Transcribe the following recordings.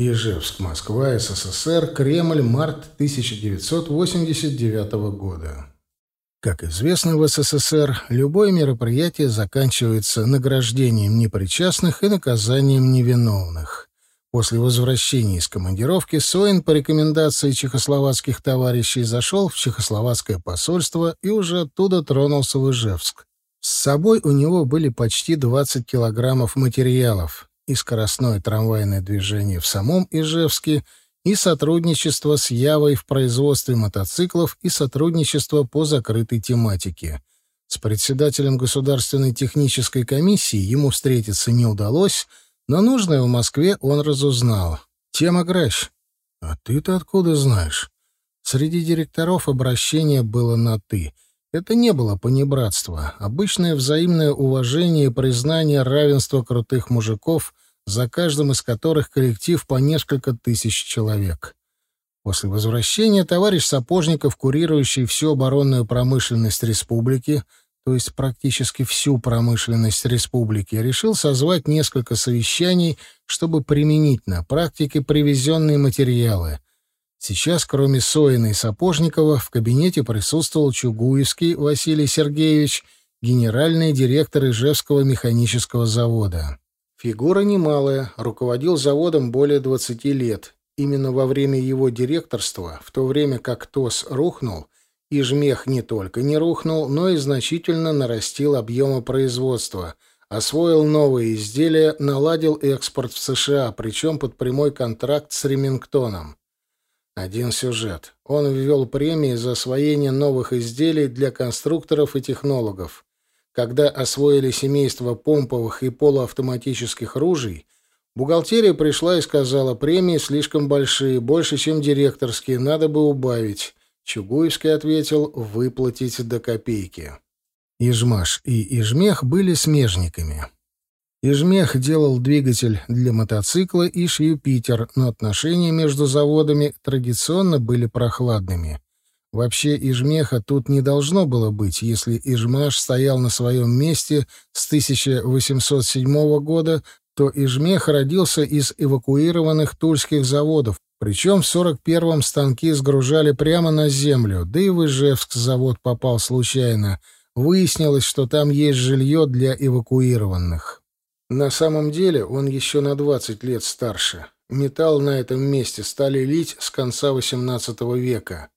Ижевск, Москва, СССР, Кремль, март 1989 года. Как известно, в СССР любое мероприятие заканчивается награждением непричастных и наказанием невиновных. После возвращения из командировки Соин по рекомендации чехословацких товарищей зашел в чехословацкое посольство и уже оттуда тронулся в Ижевск. С собой у него были почти 20 килограммов материалов и скоростное трамвайное движение в самом Ижевске, и сотрудничество с Явой в производстве мотоциклов и сотрудничество по закрытой тематике. С председателем Государственной технической комиссии ему встретиться не удалось, но нужное в Москве он разузнал. Тема Гращ. «А ты-то откуда знаешь?» Среди директоров обращение было на «ты». Это не было понебратство, обычное взаимное уважение и признание равенства крутых мужиков, за каждым из которых коллектив по несколько тысяч человек. После возвращения товарищ Сапожников, курирующий всю оборонную промышленность республики, то есть практически всю промышленность республики, решил созвать несколько совещаний, чтобы применить на практике привезенные материалы, Сейчас, кроме Соина и Сапожникова, в кабинете присутствовал Чугуевский Василий Сергеевич, генеральный директор Ижевского механического завода. Фигура немалая, руководил заводом более 20 лет. Именно во время его директорства, в то время как ТОС рухнул, Ижмех не только не рухнул, но и значительно нарастил объемы производства, освоил новые изделия, наладил экспорт в США, причем под прямой контракт с Ремингтоном. Один сюжет. Он ввел премии за освоение новых изделий для конструкторов и технологов. Когда освоили семейство помповых и полуавтоматических ружей, бухгалтерия пришла и сказала, премии слишком большие, больше, чем директорские, надо бы убавить. Чугуевский ответил, выплатить до копейки. Ижмаш и Ижмех были смежниками. Ижмех делал двигатель для мотоцикла Иш Юпитер, но отношения между заводами традиционно были прохладными. Вообще Ижмеха тут не должно было быть, если Ижмаш стоял на своем месте с 1807 года, то Ижмех родился из эвакуированных тульских заводов, причем в 41-м станки сгружали прямо на землю, да и в Ижевск завод попал случайно. Выяснилось, что там есть жилье для эвакуированных. На самом деле он еще на 20 лет старше. Металл на этом месте стали лить с конца XVIII века.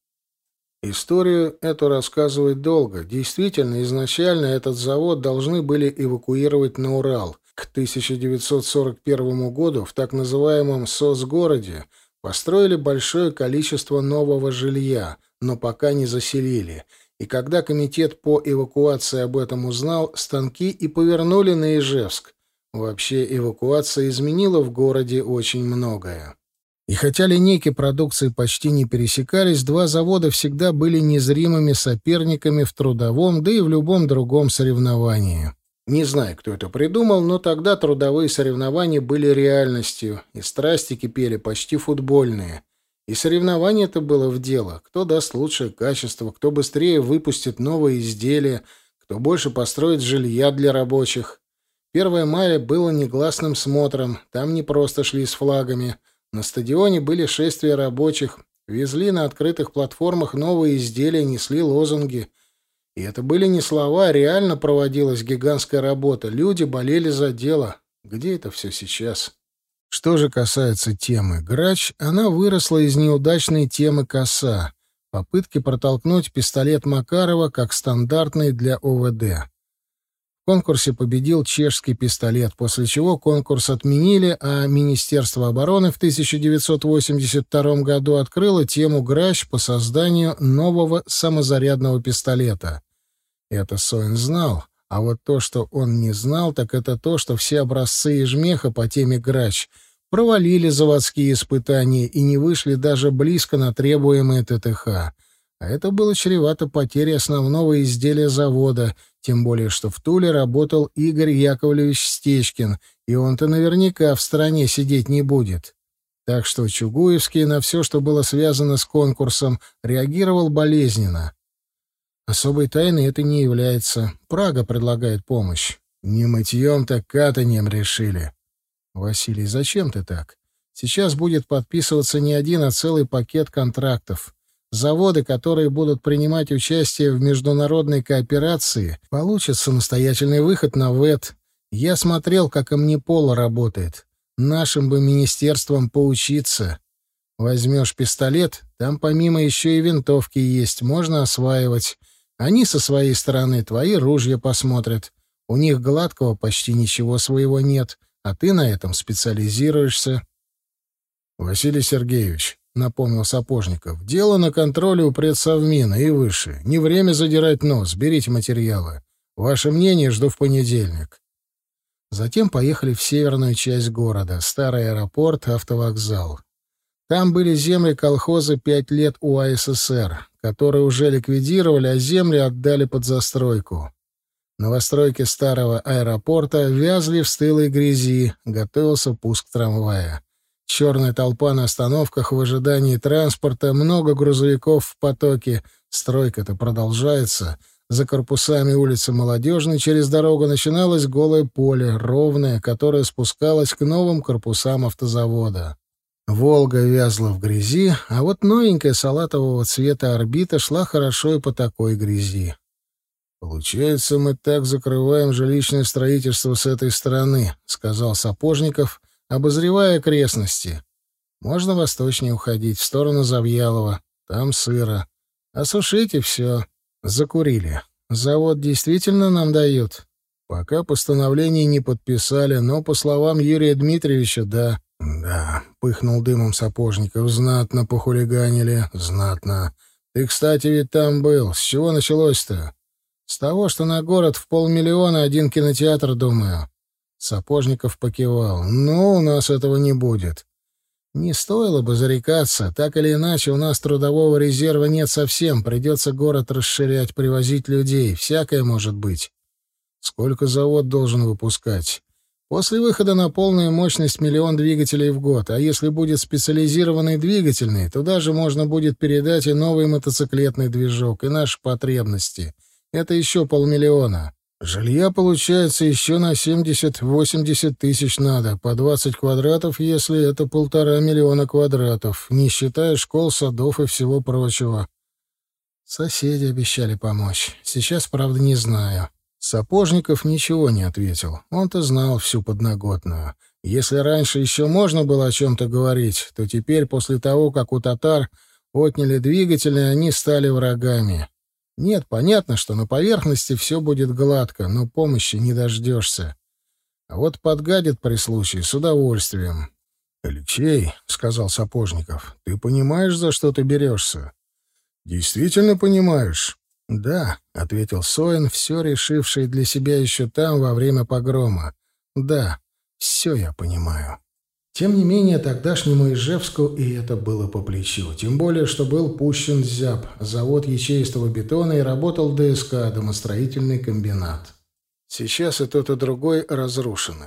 Историю эту рассказывать долго. Действительно, изначально этот завод должны были эвакуировать на Урал. К 1941 году в так называемом СОС-городе построили большое количество нового жилья, но пока не заселили. И когда комитет по эвакуации об этом узнал, станки и повернули на Ижевск. Вообще эвакуация изменила в городе очень многое. И хотя линейки продукции почти не пересекались, два завода всегда были незримыми соперниками в трудовом, да и в любом другом соревновании. Не знаю, кто это придумал, но тогда трудовые соревнования были реальностью, и страсти кипели почти футбольные. И соревнование это было в дело. Кто даст лучшее качество, кто быстрее выпустит новые изделия, кто больше построит жилья для рабочих. 1 мая было негласным смотром, там не просто шли с флагами. На стадионе были шествия рабочих, везли на открытых платформах новые изделия, несли лозунги. И это были не слова, а реально проводилась гигантская работа. Люди болели за дело. Где это все сейчас? Что же касается темы «Грач», она выросла из неудачной темы «Коса», попытки протолкнуть пистолет Макарова как стандартный для ОВД. В конкурсе победил чешский пистолет, после чего конкурс отменили, а Министерство обороны в 1982 году открыло тему «Грач» по созданию нового самозарядного пистолета. Это Соин знал, а вот то, что он не знал, так это то, что все образцы и жмеха по теме «Грач» провалили заводские испытания и не вышли даже близко на требуемые ТТХ. А это было чревато потерей основного изделия завода — тем более, что в Туле работал Игорь Яковлевич Стечкин, и он-то наверняка в стране сидеть не будет. Так что Чугуевский на все, что было связано с конкурсом, реагировал болезненно. Особой тайной это не является. Прага предлагает помощь. Не мытьем, так катанием решили. Василий, зачем ты так? Сейчас будет подписываться не один, а целый пакет контрактов. Заводы, которые будут принимать участие в международной кооперации, получат самостоятельный выход на ВЭД. Я смотрел, как Амнипол работает. Нашим бы министерством поучиться. Возьмешь пистолет, там помимо еще и винтовки есть, можно осваивать. Они со своей стороны твои ружья посмотрят. У них гладкого почти ничего своего нет, а ты на этом специализируешься. Василий Сергеевич, — напомнил Сапожников, — дело на контроле у предсовмина и выше. Не время задирать нос, берите материалы. Ваше мнение жду в понедельник. Затем поехали в северную часть города, старый аэропорт, автовокзал. Там были земли колхоза «Пять лет УАССР», которые уже ликвидировали, а земли отдали под застройку. Новостройки старого аэропорта вязли в стылой грязи, готовился пуск трамвая. Черная толпа на остановках в ожидании транспорта, много грузовиков в потоке. Стройка-то продолжается. За корпусами улицы Молодежной через дорогу начиналось голое поле, ровное, которое спускалось к новым корпусам автозавода. «Волга» вязла в грязи, а вот новенькая салатового цвета орбита шла хорошо и по такой грязи. «Получается, мы так закрываем жилищное строительство с этой стороны», — сказал Сапожников, обозревая окрестности. «Можно восточнее уходить, в сторону Завьялова. Там сыро. Осушите все. Закурили. Завод действительно нам дают?» «Пока постановление не подписали, но, по словам Юрия Дмитриевича, да». «Да», — пыхнул дымом Сапожников, — «знатно похулиганили, знатно. Ты, кстати, ведь там был. С чего началось-то?» С того, что на город в полмиллиона один кинотеатр, думаю. Сапожников покивал. Ну, у нас этого не будет. Не стоило бы зарекаться. Так или иначе, у нас трудового резерва нет совсем. Придется город расширять, привозить людей. Всякое может быть. Сколько завод должен выпускать? После выхода на полную мощность миллион двигателей в год. А если будет специализированный двигательный, туда же можно будет передать и новый мотоциклетный движок, и наши потребности — это еще полмиллиона. Жилья, получается, еще на 70-80 тысяч надо, по 20 квадратов, если это полтора миллиона квадратов, не считая школ, садов и всего прочего. Соседи обещали помочь. Сейчас, правда, не знаю. Сапожников ничего не ответил. Он-то знал всю подноготную. Если раньше еще можно было о чем-то говорить, то теперь, после того, как у татар отняли двигатели, они стали врагами. Нет, понятно, что на поверхности все будет гладко, но помощи не дождешься. А вот подгадит при случае с удовольствием. — Алексей, — сказал Сапожников, — ты понимаешь, за что ты берешься? — Действительно понимаешь? — Да, — ответил Соин, все решивший для себя еще там во время погрома. — Да, все я понимаю. Тем не менее, тогдашнему Ижевску и это было по плечу. Тем более, что был пущен ЗЯП, завод ячеистого бетона, и работал ДСК, домостроительный комбинат. Сейчас и тот, и другой разрушены.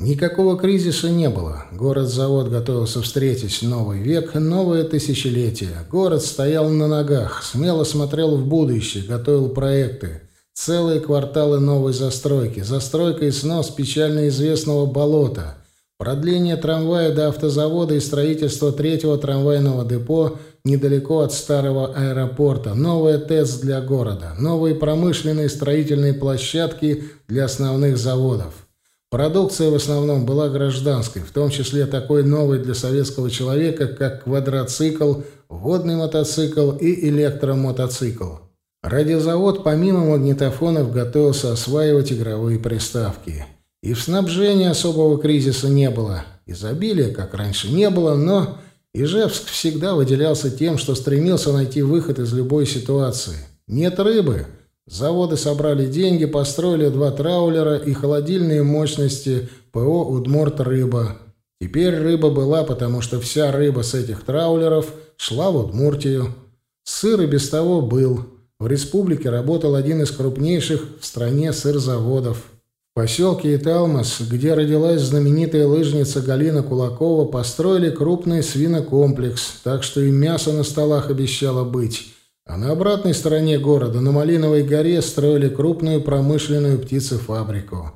Никакого кризиса не было. Город-завод готовился встретить новый век, новое тысячелетие. Город стоял на ногах, смело смотрел в будущее, готовил проекты. Целые кварталы новой застройки. Застройка и снос печально известного болота — Продление трамвая до автозавода и строительство третьего трамвайного депо недалеко от старого аэропорта, новая ТЭЦ для города, новые промышленные строительные площадки для основных заводов. Продукция в основном была гражданской, в том числе такой новой для советского человека, как квадроцикл, водный мотоцикл и электромотоцикл. Радиозавод помимо магнитофонов готовился осваивать игровые приставки. И в снабжении особого кризиса не было. Изобилия, как раньше, не было, но Ижевск всегда выделялся тем, что стремился найти выход из любой ситуации. Нет рыбы. Заводы собрали деньги, построили два траулера и холодильные мощности ПО «Удмурт Рыба». Теперь рыба была, потому что вся рыба с этих траулеров шла в Удмуртию. Сыр и без того был. В республике работал один из крупнейших в стране сырзаводов. В поселке Италмас, где родилась знаменитая лыжница Галина Кулакова, построили крупный свинокомплекс, так что и мясо на столах обещало быть. А на обратной стороне города, на Малиновой горе, строили крупную промышленную птицефабрику.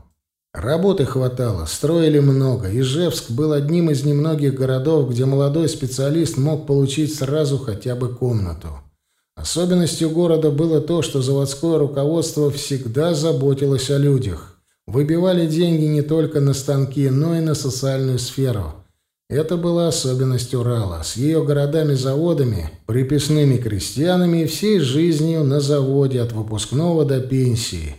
Работы хватало, строили много. Ижевск был одним из немногих городов, где молодой специалист мог получить сразу хотя бы комнату. Особенностью города было то, что заводское руководство всегда заботилось о людях. Выбивали деньги не только на станки, но и на социальную сферу. Это была особенность Урала, с ее городами-заводами, приписными крестьянами и всей жизнью на заводе от выпускного до пенсии.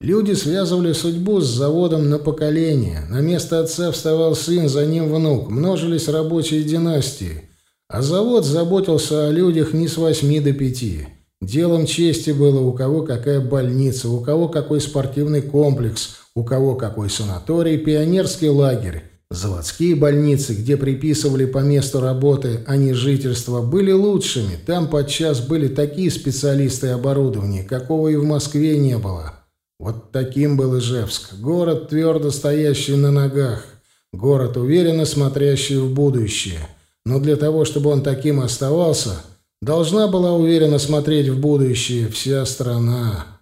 Люди связывали судьбу с заводом на поколение. На место отца вставал сын, за ним внук. Множились рабочие династии. А завод заботился о людях не с восьми до пяти. Делом чести было, у кого какая больница, у кого какой спортивный комплекс, у кого какой санаторий, пионерский лагерь. Заводские больницы, где приписывали по месту работы, а не жительства, были лучшими. Там подчас были такие специалисты и оборудование, какого и в Москве не было. Вот таким был Ижевск. Город, твердо стоящий на ногах. Город, уверенно смотрящий в будущее. Но для того, чтобы он таким оставался, должна была уверенно смотреть в будущее вся страна.